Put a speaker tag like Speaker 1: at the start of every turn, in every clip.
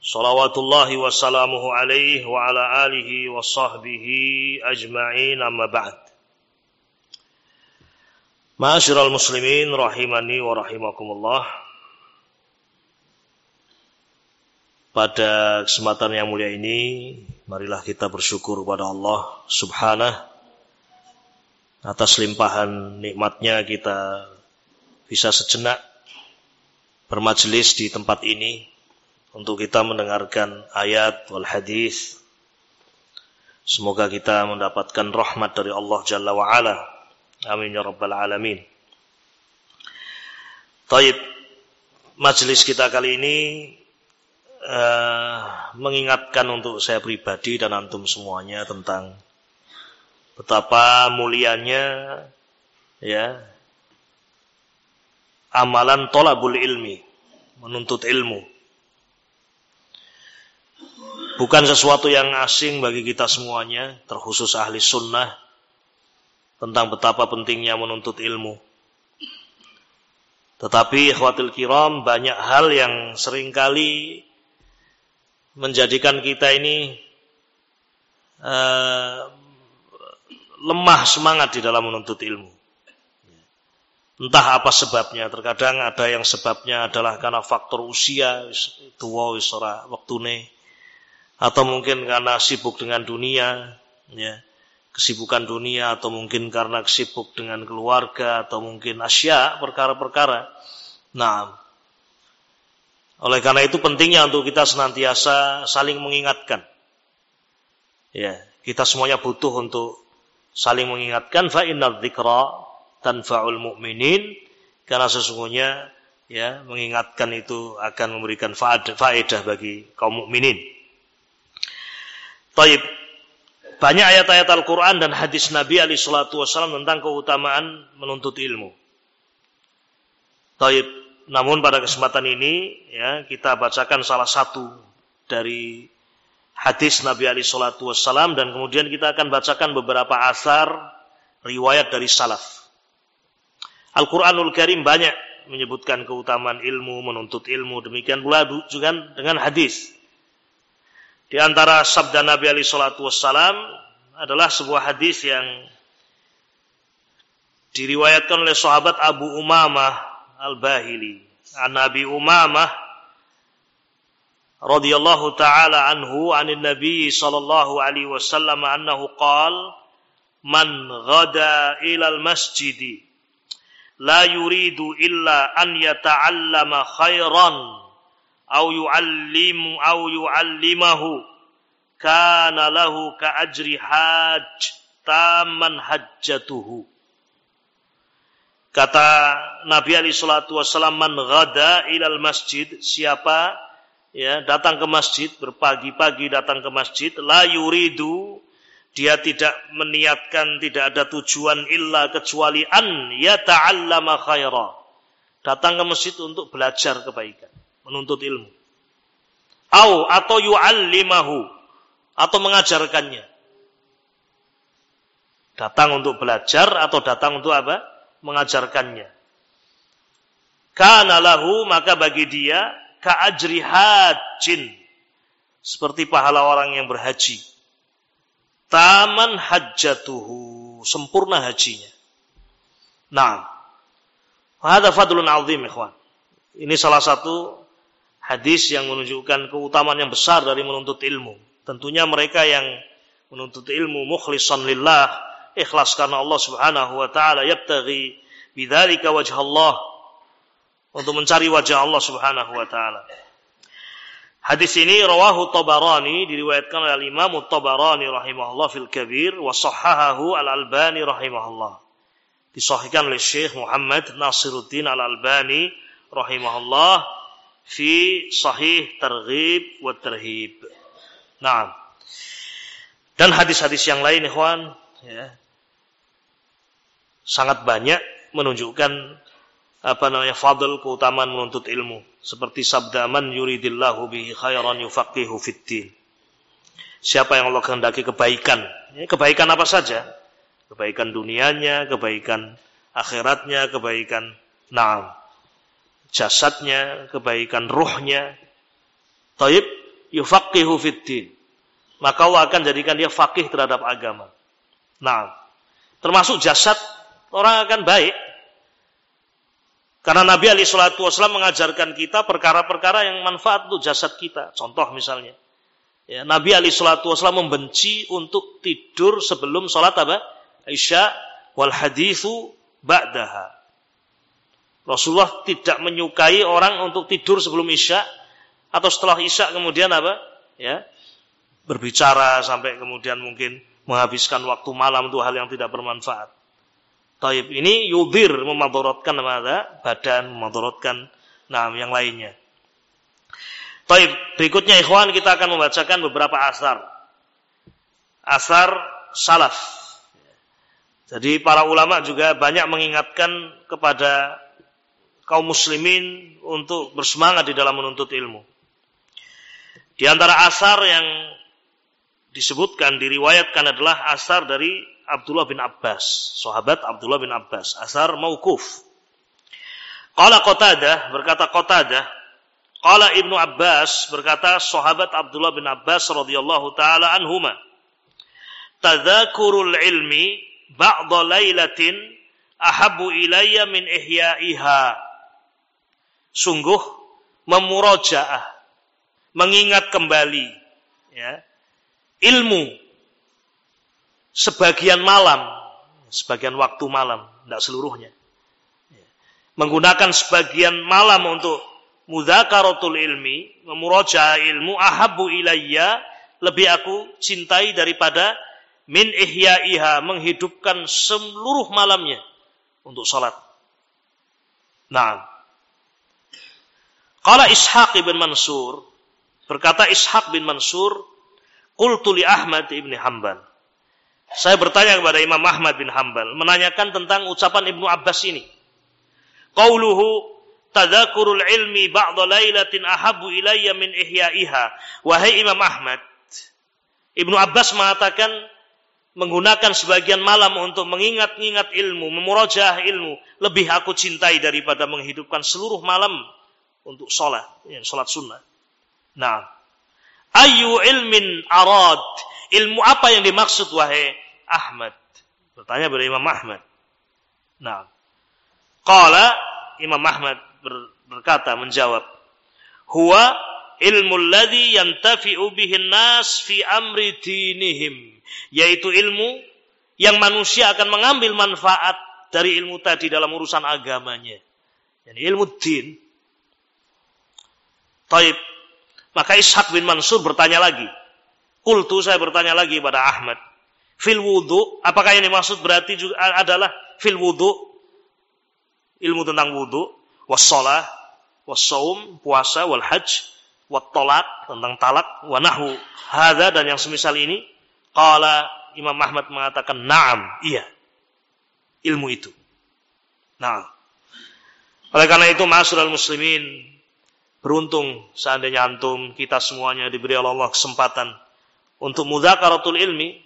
Speaker 1: Salawatullahi wa salamuhu alaihi wa ala alihi wa sahbihi ajma'in amma ba'd. Ma'asyiral muslimin rahimani wa rahimakumullah. Pada kesempatan yang mulia ini, marilah kita bersyukur kepada Allah Subhanahu atas limpahan nikmatnya kita bisa sejenak bermajelis di tempat ini untuk kita mendengarkan ayat wal hadis. Semoga kita mendapatkan rahmat dari Allah Jalla wa Ala. Amin ya rabbal alamin. Taib majelis kita kali ini uh, mengingatkan untuk saya pribadi dan antum semuanya tentang betapa mulianya ya amalan tolabul ilmi menuntut ilmu bukan sesuatu yang asing bagi kita semuanya, terkhusus ahli sunnah, tentang betapa pentingnya menuntut ilmu. Tetapi khawatir kiram banyak hal yang sering kali menjadikan kita ini uh, lemah semangat di dalam menuntut ilmu. Entah apa sebabnya, terkadang ada yang sebabnya adalah karena faktor usia, tua waktu waktune, atau mungkin karena sibuk dengan dunia, ya, kesibukan dunia, atau mungkin karena sibuk dengan keluarga, atau mungkin asya, perkara-perkara. Nah, oleh karena itu pentingnya untuk kita senantiasa saling mengingatkan. Ya, kita semuanya butuh untuk saling mengingatkan fa inna dzikra tanfa'ul mu'minin karena sesungguhnya ya mengingatkan itu akan memberikan faedah bagi kaum mukminin. Taib. Banyak ayat-ayat Al-Quran dan hadis Nabi Ali Shallallahu Wasallam tentang keutamaan menuntut ilmu. Taib. Namun pada kesempatan ini ya kita bacakan salah satu dari hadis Nabi Ali Shallallahu Wasallam dan kemudian kita akan bacakan beberapa asar riwayat dari salaf. Al-Quranul Karim banyak menyebutkan keutamaan ilmu, menuntut ilmu. Demikian pula juga dengan hadis. Di antara sabda Nabi Ali Shallallahu Wasallam adalah sebuah hadis yang diriwayatkan oleh sahabat Abu Umamah Al-Bahili. An Nabi Umamah radhiyallahu taala anhu anin Nabi sallallahu alaihi wasallam annahu qala man ghada ila al-masjid la yuridu illa an yata'allama khairan au yu'allimu au yu'allimahu. Kana lahu ka ajri hajj taman hajjatuhu. Kata Nabi Ali salatu wasallam man ghada ilal masjid siapa ya datang ke masjid berpagi-pagi datang ke masjid la yuridu dia tidak meniatkan tidak ada tujuan illa kecuali an ya ta'allama khaira. Datang ke masjid untuk belajar kebaikan menuntut ilmu. Au atau yu'allimahu atau mengajarkannya. Datang untuk belajar atau datang untuk apa? Mengajarkannya. Kana lahu maka bagi dia ka'ajri hajin. Seperti pahala orang yang berhaji. Taman hajjatuhu. Sempurna hajinya. Nah. Fadlun azim ikhwan. Ini salah satu hadis yang menunjukkan keutamaan yang besar dari menuntut ilmu. Tentunya mereka yang menuntut ilmu mukhlishan lillah, ikhlas karena Allah Subhanahu wa taala yabtaghi bidzalika wajh Allah untuk mencari wajah Allah Subhanahu wa taala. Hadis ini rawahu Tabarani diriwayatkan oleh Imam Tabarani rahimahullah fil Kabir wa sahahahu Al-Albani rahimahullah. Disahihkan oleh Syekh Muhammad Nasiruddin Al-Albani rahimahullah fi sahih targhib wa tarhib. Nah, dan hadis-hadis yang lain, ikhwan, ya, sangat banyak menunjukkan apa namanya fadl keutamaan menuntut ilmu. Seperti sabda man yuridillahu bihi khairan yufaqihu fiddin. Siapa yang Allah kehendaki kebaikan? Ya, kebaikan apa saja. Kebaikan dunianya kebaikan akhiratnya kebaikan naam jasadnya kebaikan ruhnya taib yufaqihu fiddin maka Allah akan jadikan dia fakih terhadap agama nah termasuk jasad orang akan baik. Karena Nabi Ali Shallallahu Wasallam mengajarkan kita perkara-perkara yang manfaat untuk jasad kita. Contoh misalnya, ya, Nabi Ali Shallallahu Wasallam membenci untuk tidur sebelum sholat apa? Isya wal hadithu ba'daha. Rasulullah tidak menyukai orang untuk tidur sebelum isya atau setelah isya kemudian apa? Ya, berbicara sampai kemudian mungkin menghabiskan waktu malam itu hal yang tidak bermanfaat. Taib ini yudir memadaratkan mana badan, memadaratkan nah yang lainnya. Taib berikutnya ikhwan kita akan membacakan beberapa asar. Asar salaf. Jadi para ulama juga banyak mengingatkan kepada kaum muslimin untuk bersemangat di dalam menuntut ilmu. Di antara asar yang disebutkan, diriwayatkan adalah asar dari Abdullah bin Abbas, sahabat Abdullah bin Abbas, asar mauquf. Qala Qatadah, berkata Qatadah, qala Ibnu Abbas, berkata sahabat Abdullah bin Abbas radhiyallahu taala anhuma. Tadzakurul ilmi ba'da lailatin ahabbu ilayya min ihya'iha. Sungguh memurajaah, mengingat kembali ya, ilmu sebagian malam, sebagian waktu malam, tidak seluruhnya. Menggunakan sebagian malam untuk mudhakaratul ilmi, memuraja ilmu, ahabu ilayya, lebih aku cintai daripada min iha menghidupkan seluruh malamnya untuk salat. Nah, Qala Ishaq ibn Mansur, berkata Ishaq bin Mansur, Qultu li Ahmad ibn Hanbal. Saya bertanya kepada Imam Ahmad bin Hambal, menanyakan tentang ucapan Ibnu Abbas ini. Qauluhu tadzakurul ilmi ba'da lailatin ahabu ilayya min ihya'iha. Wahai Imam Ahmad, Ibnu Abbas mengatakan menggunakan sebagian malam untuk mengingat-ingat ilmu, memurajah ilmu, lebih aku cintai daripada menghidupkan seluruh malam untuk sholat, ya, sholat sunnah. Nah, ayu ilmin arad Ilmu apa yang dimaksud wahai Ahmad? Bertanya kepada Imam Ahmad. Nah, qala Imam Ahmad ber, berkata menjawab, "Huwa ilmu alladhi yantafi'u bihi nas fi amri dinihim." Yaitu ilmu yang manusia akan mengambil manfaat dari ilmu tadi dalam urusan agamanya. Yani ilmu din. Taib. Maka Ishaq bin Mansur bertanya lagi. Kultu saya bertanya lagi pada Ahmad. Fil wudu, apakah yang dimaksud berarti juga adalah fil wudu, ilmu tentang wudu, wassalah, wassaum, puasa, wal hajj, wat tolak, tentang talak, wa nahu, dan yang semisal ini, Qala Imam Ahmad mengatakan, na'am, iya. Ilmu itu. Nah. Oleh karena itu, ma'asural muslimin, beruntung seandainya antum, kita semuanya diberi Allah kesempatan untuk mudhakaratul ilmi,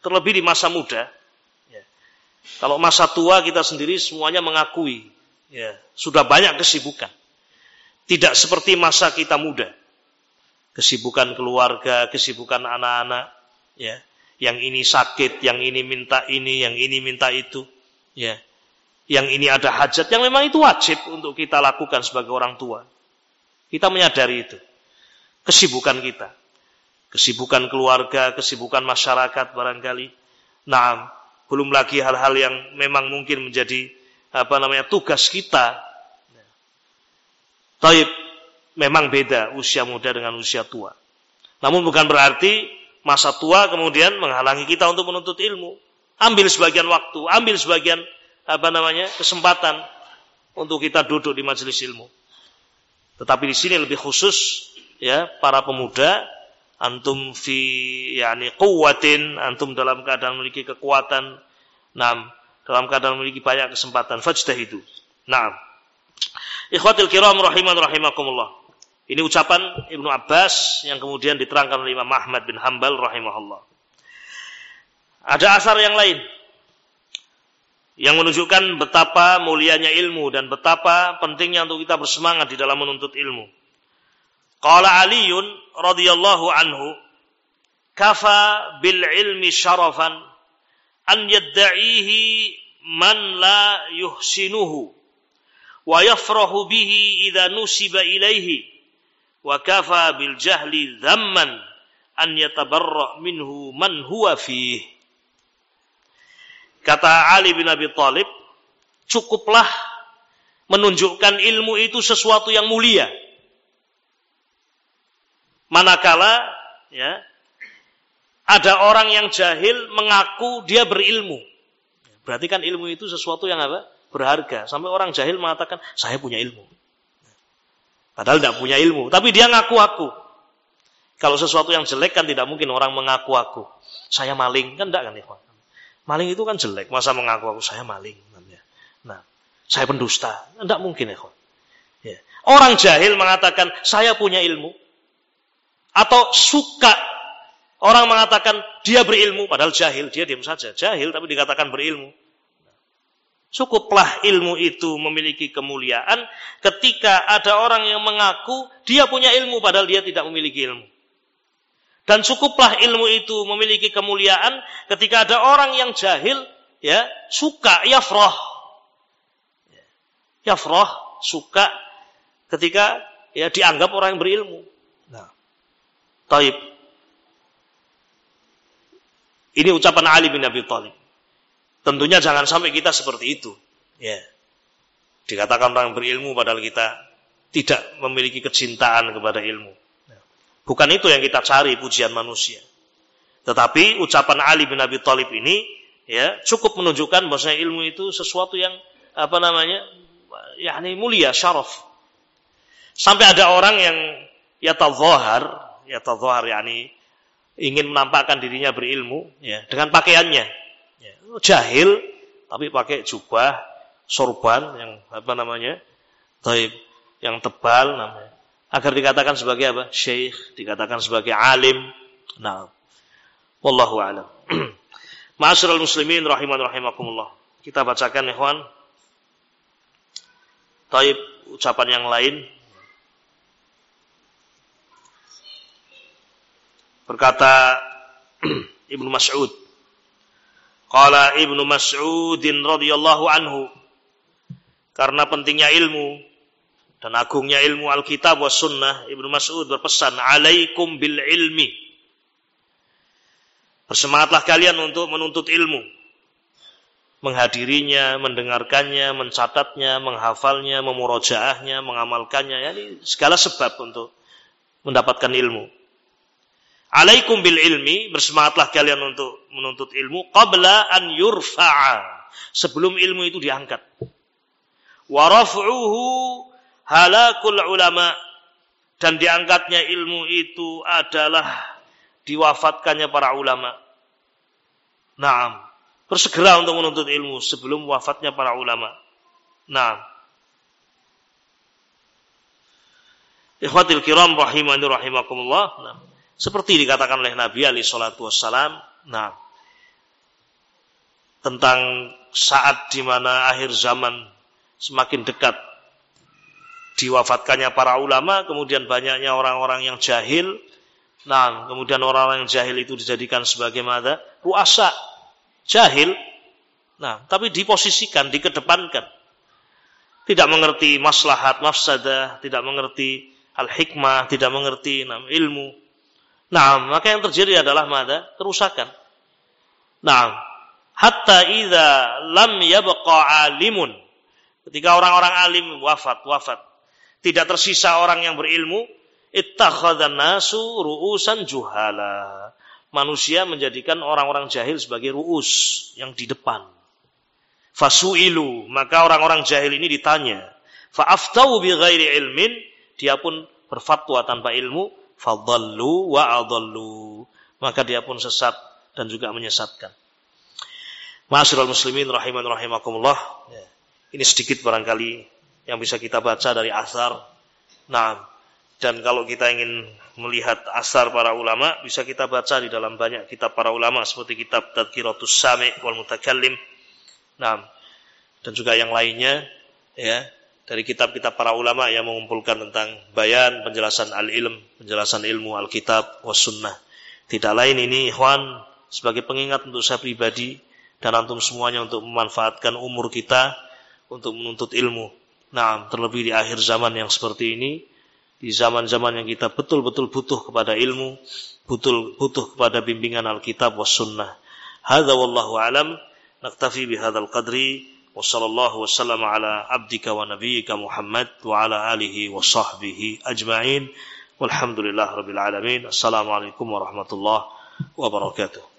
Speaker 1: terlebih di masa muda. Ya. Kalau masa tua kita sendiri semuanya mengakui, ya, sudah banyak kesibukan. Tidak seperti masa kita muda. Kesibukan keluarga, kesibukan anak-anak, ya. Yang ini sakit, yang ini minta ini, yang ini minta itu, ya. Yang ini ada hajat yang memang itu wajib untuk kita lakukan sebagai orang tua. Kita menyadari itu. Kesibukan kita kesibukan keluarga, kesibukan masyarakat barangkali. Nah, belum lagi hal-hal yang memang mungkin menjadi apa namanya tugas kita. Taib memang beda usia muda dengan usia tua. Namun bukan berarti masa tua kemudian menghalangi kita untuk menuntut ilmu. Ambil sebagian waktu, ambil sebagian apa namanya kesempatan untuk kita duduk di majelis ilmu. Tetapi di sini lebih khusus ya para pemuda antum fi yani quwwatin antum dalam keadaan memiliki kekuatan nam dalam keadaan memiliki banyak kesempatan fajtahidu Naam. Ikhwatil kiram rahiman rahimakumullah. Ini ucapan Ibnu Abbas yang kemudian diterangkan oleh Imam Ahmad bin Hambal rahimahullah. Ada asar yang lain yang menunjukkan betapa mulianya ilmu dan betapa pentingnya untuk kita bersemangat di dalam menuntut ilmu. Qala Aliun radhiyallahu anhu, "Kafa bil ilmi syarafan an yadda'ihi man la yuhsinuhu wa yafrahu bihi idza nusiba ilaihi wa kafa bil jahli dhamman an yatabarra minhu man huwa fihi." Kata Ali bin Abi Thalib, cukuplah menunjukkan ilmu itu sesuatu yang mulia. Manakala ya ada orang yang jahil mengaku dia berilmu. Berarti kan ilmu itu sesuatu yang apa? Berharga. Sampai orang jahil mengatakan, saya punya ilmu. Padahal tidak punya ilmu. Tapi dia ngaku-aku. Kalau sesuatu yang jelek kan tidak mungkin orang mengaku-aku. Saya maling. Kan tidak kan ikhwan. Maling itu kan jelek, masa mengaku aku saya maling namanya. Nah, saya pendusta, tidak mungkin ya, ya. Orang jahil mengatakan saya punya ilmu atau suka orang mengatakan dia berilmu padahal jahil, dia diam saja. Jahil tapi dikatakan berilmu. Cukuplah ilmu itu memiliki kemuliaan ketika ada orang yang mengaku dia punya ilmu padahal dia tidak memiliki ilmu. Dan cukuplah ilmu itu memiliki kemuliaan ketika ada orang yang jahil ya suka yafrah. Yafrah suka ketika ya dianggap orang yang berilmu. Nah. Taib. Ini ucapan Ali bin Abi Thalib. Tentunya jangan sampai kita seperti itu. Ya. Dikatakan orang berilmu padahal kita tidak memiliki kecintaan kepada ilmu. Bukan itu yang kita cari pujian manusia. Tetapi ucapan Ali bin Abi Thalib ini ya cukup menunjukkan bahwa ilmu itu sesuatu yang apa namanya yakni mulia syaraf. Sampai ada orang yang ya tadzahar, ya tadzahar yakni ingin menampakkan dirinya berilmu ya dengan pakaiannya. Ya, jahil tapi pakai jubah sorban yang apa namanya? Taib yang tebal namanya agar dikatakan sebagai apa? Syekh, dikatakan sebagai alim. Nah, wallahu alam. Ma'asyiral muslimin rahiman rahimakumullah. Kita bacakan ikhwan. Taib ucapan yang lain. Berkata Ibnu Mas'ud. Qala Ibnu Mas'udin radhiyallahu anhu. Karena pentingnya ilmu, dan agungnya ilmu Alkitab wa sunnah Ibnu Mas'ud berpesan alaikum bil ilmi bersemangatlah kalian untuk menuntut ilmu menghadirinya, mendengarkannya, mencatatnya, menghafalnya, memurojaahnya, mengamalkannya, yani segala sebab untuk mendapatkan ilmu. Alaikum bil ilmi, bersemangatlah kalian untuk menuntut ilmu qabla an yurfa'a. Sebelum ilmu itu diangkat. Wa raf'uhu halakul ulama dan diangkatnya ilmu itu adalah diwafatkannya para ulama. Naam. Bersegera untuk menuntut ilmu sebelum wafatnya para ulama. Naam. Ikhwatil kiram rahimani rahimakumullah. Nah, seperti dikatakan oleh Nabi Ali salatu wassalam. Nah, tentang saat di mana akhir zaman semakin dekat diwafatkannya para ulama, kemudian banyaknya orang-orang yang jahil. Nah, kemudian orang-orang yang jahil itu dijadikan sebagai mada ruasa jahil. Nah, tapi diposisikan, dikedepankan. Tidak mengerti maslahat, mafsadah, tidak mengerti al-hikmah, tidak mengerti nah, ilmu. Nah, maka yang terjadi adalah mada kerusakan. Nah, hatta idza lam yabqa alimun. Ketika orang-orang alim wafat, wafat tidak tersisa orang yang berilmu, ittakhadhan nasu ru'usan juhala. Manusia menjadikan orang-orang jahil sebagai ru'us yang di depan. Fasu'ilu, maka orang-orang jahil ini ditanya. Fa'aftau bi ghairi ilmin, dia pun berfatwa tanpa ilmu, fadallu wa adallu. Maka dia pun sesat dan juga menyesatkan. Ma'asyiral muslimin rahiman rahimakumullah. Ya. Ini sedikit barangkali yang bisa kita baca dari asar. Nah, dan kalau kita ingin melihat asar para ulama, bisa kita baca di dalam banyak kitab para ulama seperti kitab Tadkiratus Sami' wal Mutakallim. Nah, dan juga yang lainnya ya dari kitab-kitab para ulama yang mengumpulkan tentang bayan, penjelasan al-ilm, penjelasan ilmu al-kitab was sunnah. Tidak lain ini ikhwan sebagai pengingat untuk saya pribadi dan antum semuanya untuk memanfaatkan umur kita untuk menuntut ilmu. Nah, terlebih di akhir zaman yang seperti ini, di zaman-zaman yang kita betul-betul butuh kepada ilmu, butuh butuh kepada bimbingan Alkitab was sunnah. Hadza wallahu alam, naktafi bihadzal qadri wa sallallahu wasallam ala abdika wa nabiyyika Muhammad wa ala alihi wa sahbihi ajma'in. Walhamdulillah rabbil alamin. Assalamualaikum warahmatullahi wabarakatuh.